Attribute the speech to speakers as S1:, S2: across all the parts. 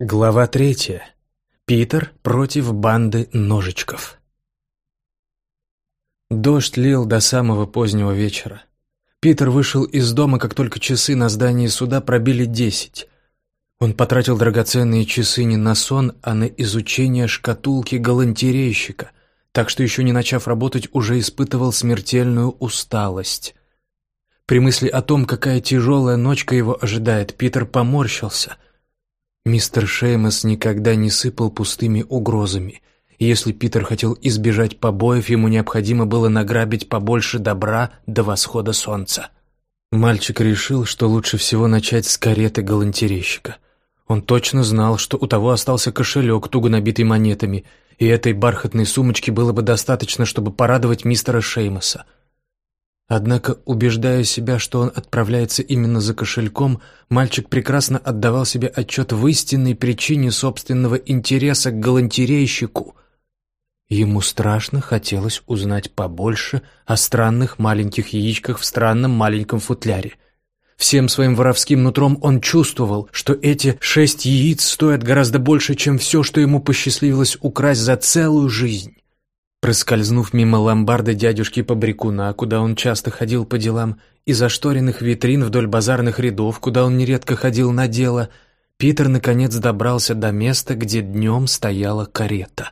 S1: Глава третья. Питер против банды ножичков. Дождь лил до самого позднего вечера. Питер вышел из дома, как только часы на здании суда пробили десять. Он потратил драгоценные часы не на сон, а на изучение шкатулки галантерейщика, так что еще не начав работать, уже испытывал смертельную усталость. При мысли о том, какая тяжелая ночка его ожидает, Питер поморщился — Мистер Шеймос никогда не сыпал пустыми угрозами. если Питер хотел избежать побоев, ему необходимо было награбить побольше добра до восхода солнца. Мальчик решил, что лучше всего начать с кареты галантерейщика. Он точно знал, что у того остался кошелек, туго набитый монетами, и этой бархатной сумочки было бы достаточно, чтобы порадовать мистера Шеймоса — Однако, убеждая себя, что он отправляется именно за кошельком, мальчик прекрасно отдавал себе отчет в истинной причине собственного интереса к галантерейщику. Ему страшно хотелось узнать побольше о странных маленьких яичках в странном маленьком футляре. Всем своим воровским нутром он чувствовал, что эти шесть яиц стоят гораздо больше, чем все, что ему посчастливилось украсть за целую жизнь. Проскользнув мимо ломбарда дядюшки Побрякуна, куда он часто ходил по делам, и зашторенных витрин вдоль базарных рядов, куда он нередко ходил на дело, Питер наконец добрался до места, где днем стояла карета.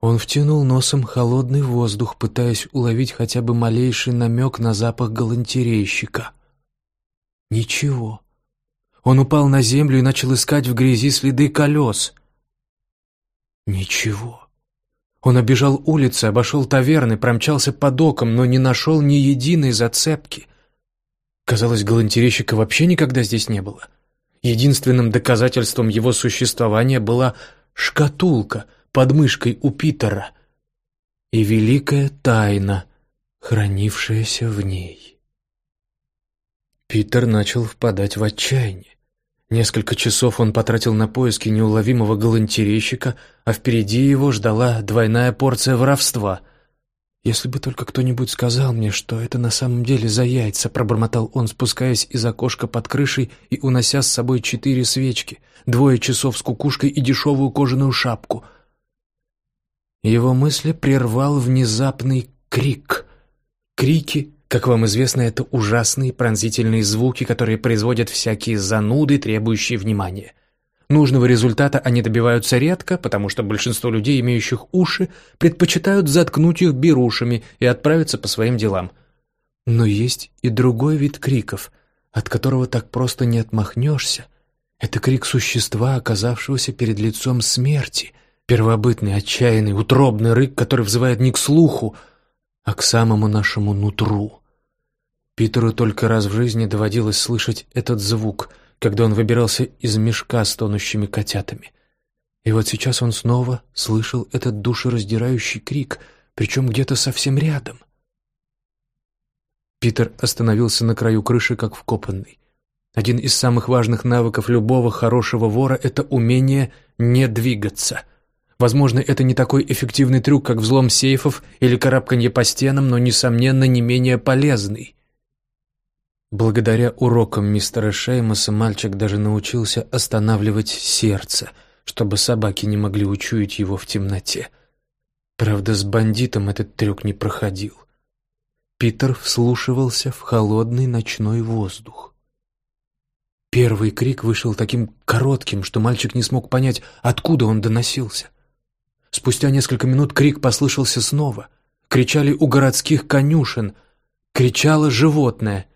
S1: Он втянул носом холодный воздух, пытаясь уловить хотя бы малейший намек на запах галантерейщика. Ничего. Он упал на землю и начал искать в грязи следы колес. Ничего. Он обежал улицы, обошел таверны, промчался по докам, но не нашел ни единой зацепки. Казалось, галантерейщика вообще никогда здесь не было. Единственным доказательством его существования была шкатулка под мышкой у Питера и великая тайна, хранившаяся в ней. Питер начал впадать в отчаяние. Несколько часов он потратил на поиски неуловимого галантерейщика, а впереди его ждала двойная порция воровства. «Если бы только кто-нибудь сказал мне, что это на самом деле за яйца», пробормотал он, спускаясь из окошка под крышей и унося с собой четыре свечки, двое часов с кукушкой и дешевую кожаную шапку. Его мысли прервал внезапный крик. Крики как вам известно, это ужасные пронзительные звуки, которые производят всякие зануды, требующие внимания. Нужного результата они добиваются редко, потому что большинство людей, имеющих уши, предпочитают заткнуть их берушами и отправиться по своим делам. Но есть и другой вид криков, от которого так просто не отмахнешься. Это крик существа, оказавшегося перед лицом смерти, первобытный, отчаянный, утробный рык, который взывает не к слуху, а к самому нашему нутру. Питеру только раз в жизни доводилось слышать этот звук, когда он выбирался из мешка с тонущими котятами. И вот сейчас он снова слышал этот душераздирающий крик, причем где-то совсем рядом. Питер остановился на краю крыши, как вкопанный. Один из самых важных навыков любого хорошего вора — это умение не двигаться — Возможно, это не такой эффективный трюк, как взлом сейфов или карабканье по стенам, но, несомненно, не менее полезный. Благодаря урокам мистера Шеймоса мальчик даже научился останавливать сердце, чтобы собаки не могли учуять его в темноте. Правда, с бандитом этот трюк не проходил. Питер вслушивался в холодный ночной воздух. Первый крик вышел таким коротким, что мальчик не смог понять, откуда он доносился. Спустя несколько минут крик послышался снова. Кричали у городских конюшен. Кричало животное.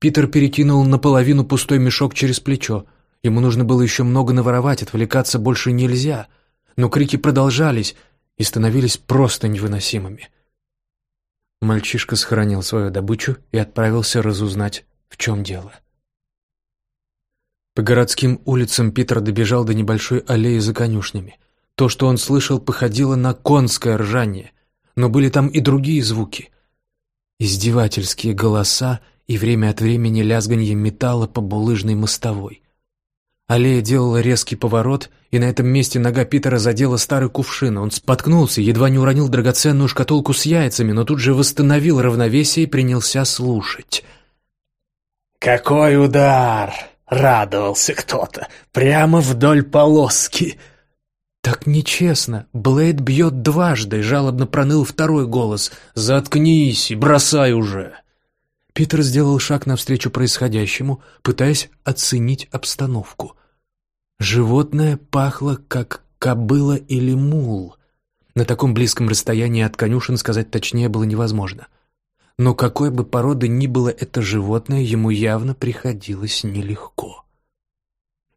S1: Питер перекинул наполовину пустой мешок через плечо. Ему нужно было еще много наворовать, отвлекаться больше нельзя. Но крики продолжались и становились просто невыносимыми. Мальчишка сохранил свою добычу и отправился разузнать, в чем дело. По городским улицам Питер добежал до небольшой аллеи за конюшнями. То, что он слышал, походило на конское ржание, но были там и другие звуки. Издевательские голоса и время от времени лязганье металла по булыжной мостовой. Аллея делала резкий поворот, и на этом месте нога Питера задела старый кувшин. Он споткнулся, едва не уронил драгоценную шкатулку с яйцами, но тут же восстановил равновесие и принялся слушать.
S2: «Какой удар! радовался кто-то, прямо вдоль полоски.
S1: «Так нечестно. Блейд бьет дважды», — жалобно проныл второй голос. «Заткнись и бросай уже». Питер сделал шаг навстречу происходящему, пытаясь оценить обстановку. Животное пахло, как кобыла или мул. На таком близком расстоянии от конюшен сказать точнее было невозможно. Но какой бы породы ни было это животное, ему явно приходилось нелегко.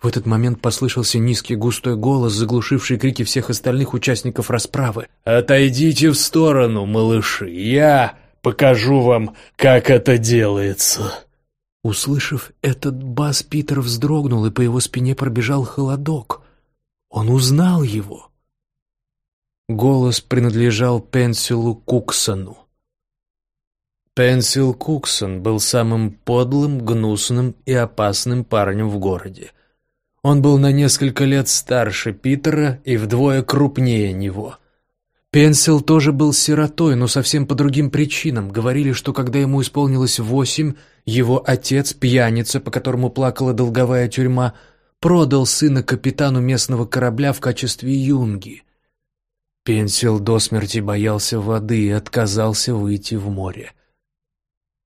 S1: В этот момент послышался низкий густой голос, заглушивший крики всех остальных участников расправы.
S2: «Отойдите в сторону, малыши, я покажу вам, как это делается!»
S1: Услышав этот бас, Питер вздрогнул, и по его спине пробежал холодок. Он узнал его. Голос принадлежал Пенсилу Куксону. Пенсил Куксон был самым подлым, гнусным и опасным парнем в городе. Он был на несколько лет старше Питера и вдвое крупнее него. Пенсил тоже был сиротой, но совсем по другим причинам. Говорили, что когда ему исполнилось восемь, его отец, пьяница, по которому плакала долговая тюрьма, продал сына капитану местного корабля в качестве юнги. Пенсил до смерти боялся воды и отказался выйти в море.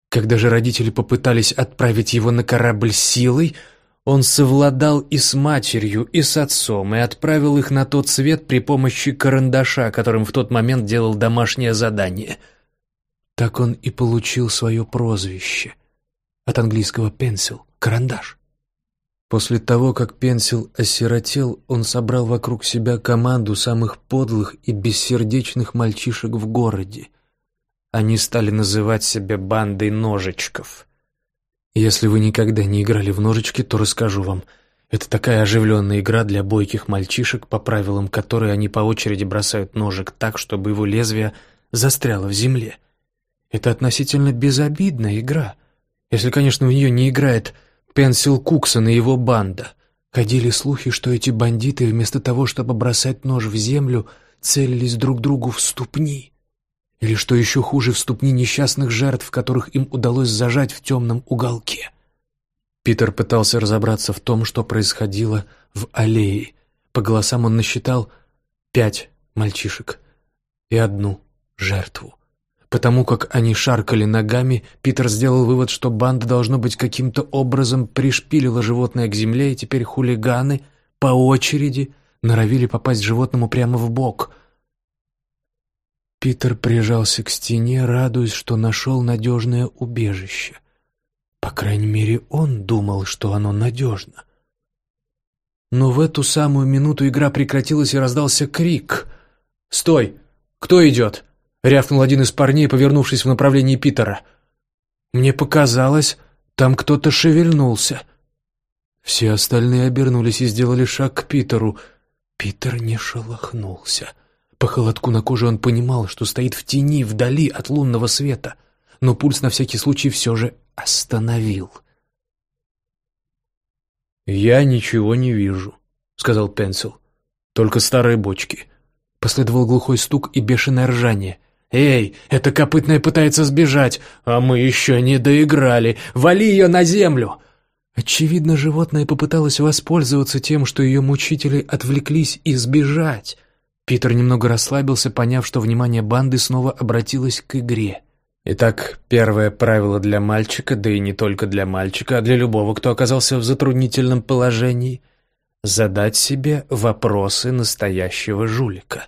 S1: Когда же родители попытались отправить его на корабль силой, он совладал и с матерью, и с отцом, и отправил их на тот свет при помощи карандаша, которым в тот момент делал домашнее задание. Так он и получил свое прозвище. От английского «пенсил» — «карандаш». После того, как Пенсил осиротел, он собрал вокруг себя команду самых подлых и бессердечных мальчишек в городе. Они стали называть себя бандой ножичков. Если вы никогда не играли в ножички, то расскажу вам. Это такая оживленная игра для бойких мальчишек, по правилам которой они по очереди бросают ножик так, чтобы его лезвие застряло в земле. Это относительно безобидная игра, если, конечно, в нее не играет Пенсил Куксон и его банда. Ходили слухи, что эти бандиты вместо того, чтобы бросать нож в землю, целились друг другу в ступни. Или, что еще хуже, в ступни несчастных жертв, которых им удалось зажать в темном уголке. Питер пытался разобраться в том, что происходило в аллее. По голосам он насчитал пять мальчишек и одну жертву. Потому как они шаркали ногами, Питер сделал вывод, что банда, должно быть, каким-то образом пришпилила животное к земле, и теперь хулиганы по очереди норовили попасть животному прямо в бок — Питер прижался к стене, радуясь, что нашел надежное убежище. По крайней мере, он думал, что оно надежно. Но в эту самую минуту игра прекратилась и раздался крик. «Стой! Кто идет?» — рявкнул один из парней, повернувшись в направлении Питера. Мне показалось, там кто-то шевельнулся. Все остальные обернулись и сделали шаг к Питеру. Питер не шелохнулся. По холодку на коже он понимал, что стоит в тени, вдали от лунного света, но пульс на всякий случай все же остановил.
S2: «Я ничего не вижу», — сказал Пенсил. «Только старые бочки».
S1: Последовал глухой стук и бешеное ржание. «Эй, эта копытная пытается сбежать, а мы еще не доиграли! Вали ее на землю!» Очевидно, животное попыталось воспользоваться тем, что ее мучители отвлеклись и сбежать. Питер немного расслабился, поняв, что внимание банды снова обратилось к игре. Итак, первое правило для мальчика, да и не только для мальчика, а для любого, кто оказался в затруднительном положении — задать себе вопросы настоящего жулика.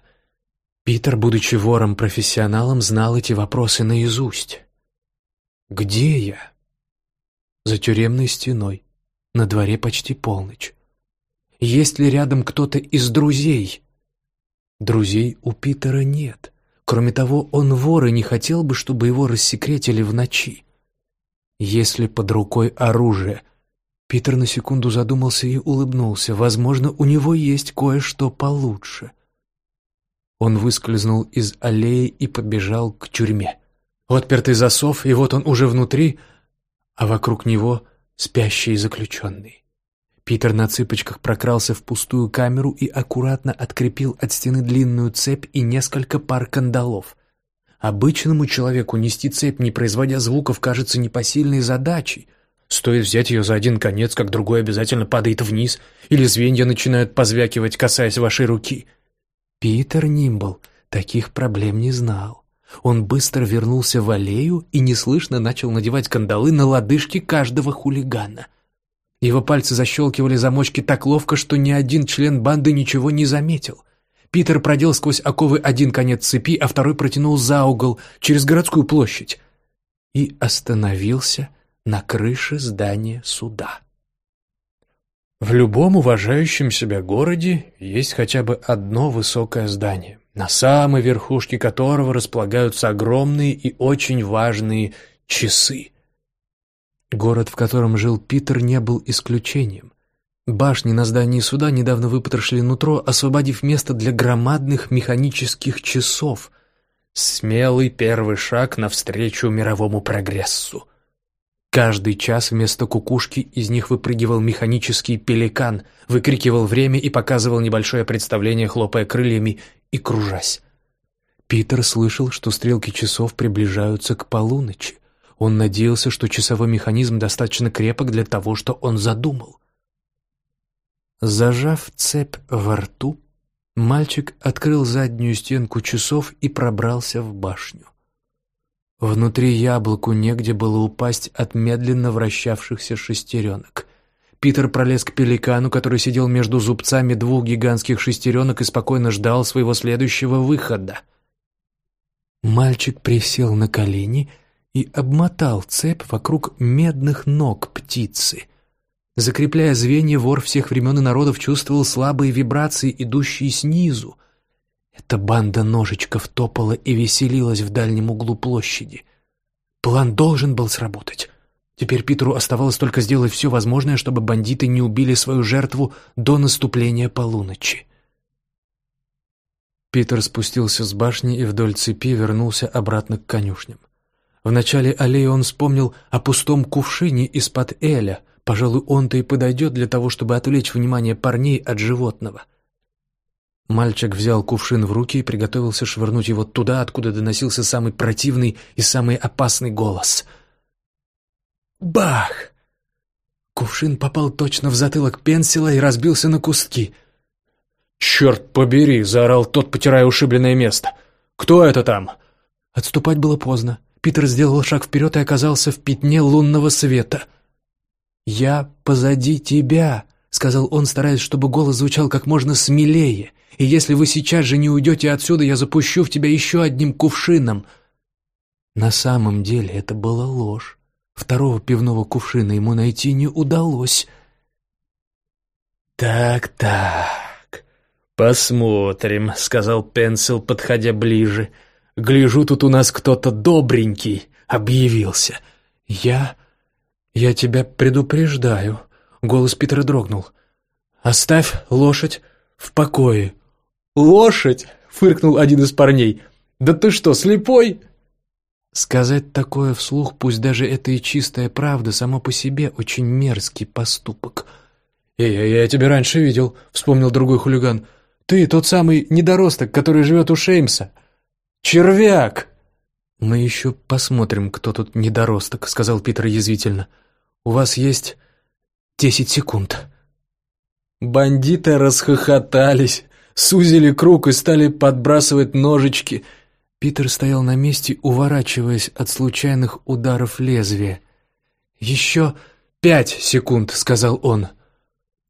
S1: Питер, будучи вором-профессионалом, знал эти вопросы наизусть. «Где я?» За тюремной стеной. На дворе почти полночь. Есть ли рядом кто-то из друзей? Друзей у Питера нет. Кроме того, он вор и не хотел бы, чтобы его рассекретили в ночи. Если под рукой оружие... Питер на секунду задумался и улыбнулся. Возможно, у него есть кое-что получше. Он выскользнул из аллеи и побежал к тюрьме. Отпертый засов, и вот он уже внутри, а вокруг него спящий заключенный. Питер на цыпочках прокрался в пустую камеру и аккуратно открепил от стены длинную цепь и несколько пар кандалов. Обычному человеку нести цепь, не производя звуков, кажется непосильной задачей, Стоит взять ее за один конец, как другой обязательно падает вниз, или звенья начинают позвякивать, касаясь вашей руки. Питер Нимбл таких проблем не знал. Он быстро вернулся в аллею и неслышно начал надевать кандалы на лодыжки каждого хулигана. Его пальцы защелкивали замочки так ловко, что ни один член банды ничего не заметил. Питер продел сквозь оковы один конец цепи, а второй протянул за угол, через городскую площадь, и остановился на крыше здания суда. В любом уважающем себя городе есть хотя бы одно высокое здание, на самой верхушке которого располагаются огромные и очень важные часы. Город, в котором жил Питер, не был исключением. Башни на здании суда недавно выпотрошили нутро, освободив место для громадных механических часов. Смелый первый шаг навстречу мировому прогрессу. Каждый час вместо кукушки из них выпрыгивал механический пеликан, выкрикивал время и показывал небольшое представление, хлопая крыльями и кружась. Питер слышал, что стрелки часов приближаются к полуночи. Он надеялся, что часовой механизм достаточно крепок для того, что он задумал. Зажав цепь во рту, мальчик открыл заднюю стенку часов и пробрался в башню. Внутри яблоку негде было упасть от медленно вращавшихся шестеренок. Питер пролез к пеликану, который сидел между зубцами двух гигантских шестеренок и спокойно ждал своего следующего выхода. Мальчик присел на колени и обмотал цепь вокруг медных ног птицы. Закрепляя звенья, вор всех времен и народов чувствовал слабые вибрации, идущие снизу. Эта банда ножичков топала и веселилась в дальнем углу площади. План должен был сработать. Теперь Питеру оставалось только сделать все возможное, чтобы бандиты не убили свою жертву до наступления полуночи. Питер спустился с башни и вдоль цепи вернулся обратно к конюшням. В начале аллеи он вспомнил о пустом кувшине из-под эля. Пожалуй, он-то и подойдет для того, чтобы отвлечь внимание парней от животного. Мальчик взял кувшин в руки и приготовился швырнуть его туда, откуда доносился самый противный и самый опасный голос. Бах! Кувшин попал точно в затылок пенсила и разбился на куски.
S2: «Черт побери!» — заорал тот, потирая ушибленное место. «Кто это там?»
S1: Отступать было поздно. Питер сделал шаг вперед и оказался в пятне лунного света. «Я позади тебя», — сказал он, стараясь, чтобы голос звучал как можно смелее. «И если вы сейчас же не уйдете отсюда, я запущу в тебя еще одним кувшином». На самом деле это была ложь. Второго пивного кувшина ему найти не удалось.
S2: «Так-так, посмотрим», — сказал Пенсил, подходя ближе. Гляжу, тут у нас кто-то добренький объявился.
S1: Я... я тебя предупреждаю. Голос Питера дрогнул. Оставь лошадь в покое.
S2: Лошадь? Фыркнул один из парней. Да ты что, слепой?
S1: Сказать такое вслух, пусть даже это и чистая правда, само по себе очень мерзкий поступок.
S2: «Эй, я, я тебя раньше видел», — вспомнил другой хулиган. «Ты тот самый недоросток, который живет у Шеймса. Червяк!»
S1: «Мы еще посмотрим, кто тут недоросток», — сказал Питер язвительно. «У вас есть десять секунд».
S2: Бандиты расхохотались, сузили круг и стали подбрасывать ножички.
S1: Питер стоял на месте, уворачиваясь от случайных ударов лезвия. «Еще пять секунд», — сказал он.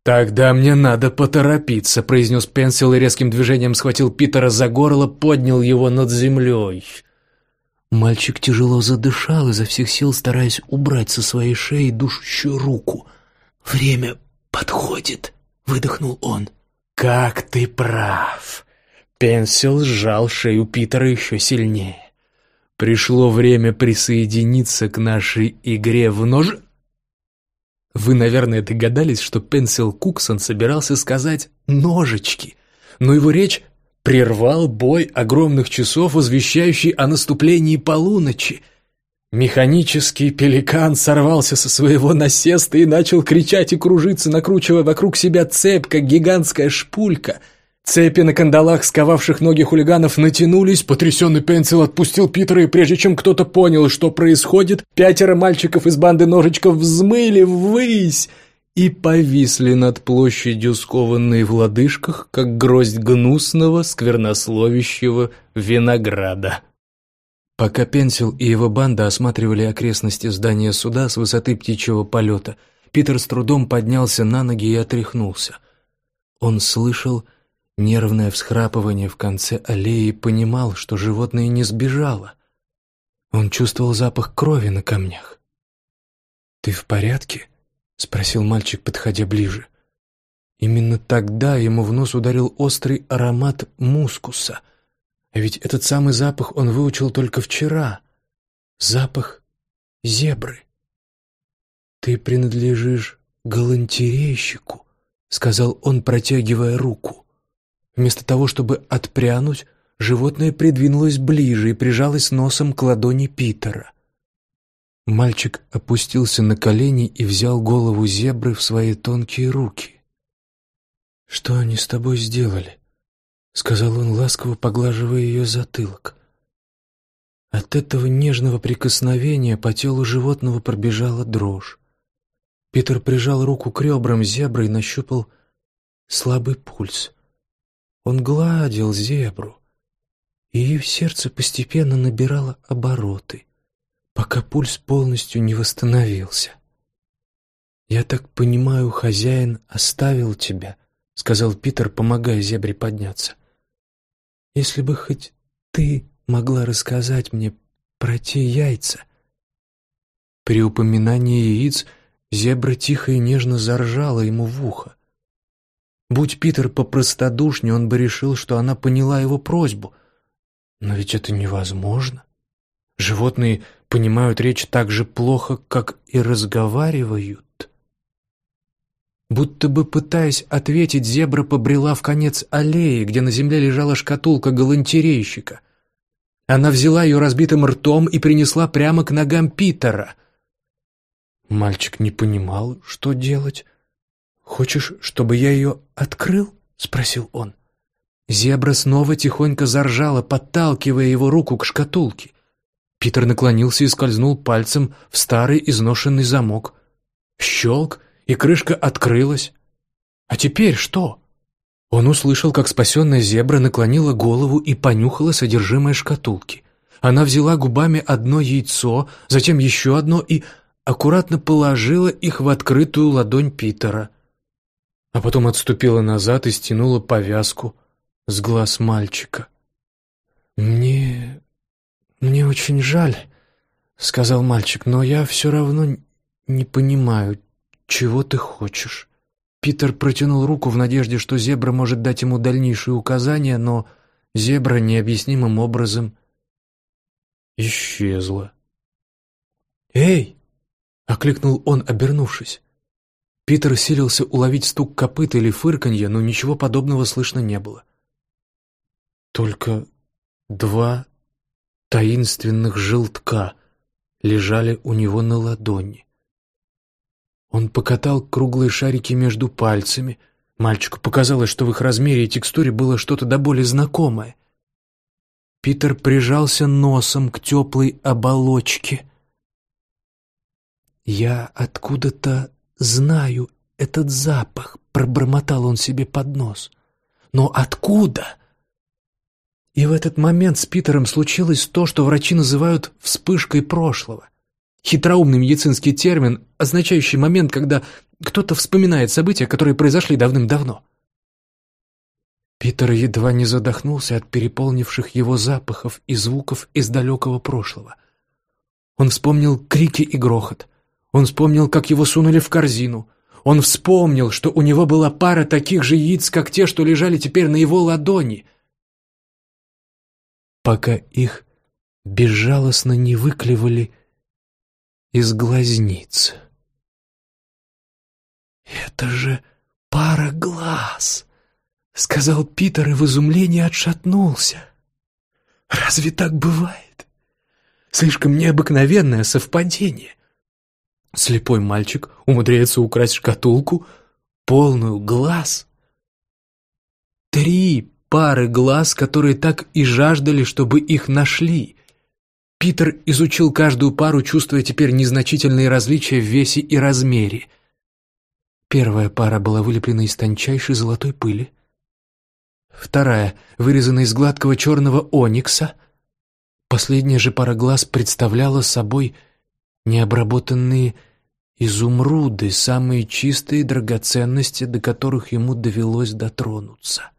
S2: «Тогда мне надо поторопиться», — произнес Пенсил и резким движением схватил Питера за горло, поднял его над землей.
S1: Мальчик тяжело задышал, изо всех сил стараясь убрать со своей шеи душащую руку. «Время подходит», — выдохнул он.
S2: «Как ты прав!» Пенсил сжал шею Питера еще сильнее. «Пришло время присоединиться к нашей игре в нож...» Вы, наверное, догадались, что Пенсил Куксон собирался сказать «ножички», но его речь прервал бой огромных часов, возвещающий о наступлении полуночи. Механический пеликан сорвался со своего насеста и начал кричать и кружиться, накручивая вокруг себя цепь, как гигантская шпулька.
S1: Цепи на кандалах, сковавших ноги хулиганов, натянулись, потрясенный Пенсил отпустил Питера, и прежде чем кто-то понял, что происходит, пятеро мальчиков из банды ножичков взмыли ввысь и повисли над площадью, скованные в лодыжках, как гроздь гнусного, сквернословящего винограда. Пока Пенсил и его банда осматривали окрестности здания суда с высоты птичьего полета, Питер с трудом поднялся на ноги и отряхнулся. Он слышал нервное всхрапывание в конце аллеи понимал, что животное не сбежало. Он чувствовал запах крови на камнях. «Ты в порядке?» — спросил мальчик, подходя ближе. Именно тогда ему в нос ударил острый аромат мускуса. А ведь этот самый запах он выучил только вчера. Запах зебры. «Ты принадлежишь галантерейщику», — сказал он, протягивая руку. Вместо того, чтобы отпрянуть, животное придвинулось ближе и прижалось носом к ладони Питера. Мальчик опустился на колени и взял голову зебры в свои тонкие руки. «Что они с тобой сделали?» — сказал он, ласково поглаживая ее затылок. От этого нежного прикосновения по телу животного пробежала дрожь. Питер прижал руку к ребрам зебры и нащупал слабый пульс. Он гладил зебру, и ее сердце постепенно набирало обороты, пока пульс полностью не восстановился. «Я так понимаю, хозяин оставил тебя», — сказал Питер, помогая зебре подняться. «Если бы хоть ты могла рассказать мне про те яйца». При упоминании яиц зебра тихо и нежно заржала ему в ухо. Будь Питер попростодушнее, он бы решил, что она поняла его просьбу. Но ведь это невозможно. Животные понимают речь так же плохо, как и разговаривают. Будто бы пытаясь ответить, зебра побрела в конец аллеи, где на земле лежала шкатулка галантерейщика. Она взяла ее разбитым ртом и принесла прямо к ногам Питера. Мальчик не понимал, что делать. «Хочешь, чтобы я ее открыл?» — спросил он. Зебра снова тихонько заржала, подталкивая его руку к шкатулке. Питер наклонился и скользнул пальцем в старый изношенный замок. Щелк, и крышка открылась. А теперь что? Он услышал, как спасенная зебра наклонила голову и понюхала содержимое шкатулки. Она взяла губами одно яйцо, затем еще одно и аккуратно положила их в открытую ладонь Питера а потом отступила назад и стянула повязку с глаз мальчика. «Мне... мне очень жаль», — сказал мальчик, «но я все равно не понимаю, чего ты хочешь». Питер протянул руку в надежде, что зебра может дать ему дальнейшие указания, но зебра необъяснимым образом исчезла. «Эй!» — окликнул он, обернувшись. Питер силился уловить стук копыт или фырканье, но ничего подобного слышно не было. Только два таинственных желтка лежали у него на ладони. Он покатал круглые шарики между пальцами. Мальчику показалось, что в их размере и текстуре было что-то до боли знакомое. Питер прижался носом к теплой оболочке. «Я откуда-то «Знаю этот запах», — пробормотал он себе под нос. «Но откуда?» И в этот момент с Питером случилось то, что врачи называют «вспышкой прошлого». Хитроумный медицинский термин, означающий момент, когда кто-то вспоминает события, которые произошли давным-давно. Питер едва не задохнулся от переполнивших его запахов и звуков из далекого прошлого. Он вспомнил крики и грохот, он вспомнил, как его сунули в корзину. Он вспомнил, что у него была пара таких же яиц, как те, что лежали теперь на его ладони. Пока их безжалостно не выклевали из глазниц. «Это же пара глаз!» — сказал Питер и в изумлении отшатнулся. «Разве так бывает? Слишком необыкновенное совпадение. Слепой мальчик умудряется украсть шкатулку, полную глаз. Три пары глаз, которые так и жаждали, чтобы их нашли. Питер изучил каждую пару, чувствуя теперь незначительные различия в весе и размере. Первая пара была вылеплена из тончайшей золотой пыли. Вторая вырезана из гладкого черного оникса. Последняя же пара глаз представляла собой необработанные изумруды, самые чистые драгоценности, до которых ему довелось дотронуться.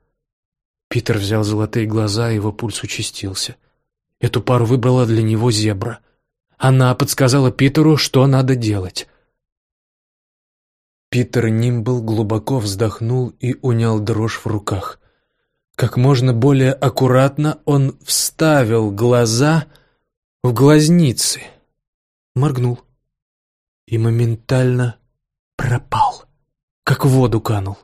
S1: Питер взял золотые глаза, его пульс участился. Эту пару выбрала для него зебра. Она подсказала Питеру, что надо делать. Питер Нимбл глубоко вздохнул и унял дрожь в руках. Как можно более аккуратно он вставил глаза в глазницы, моргнул и моментально пропал, как в воду канул.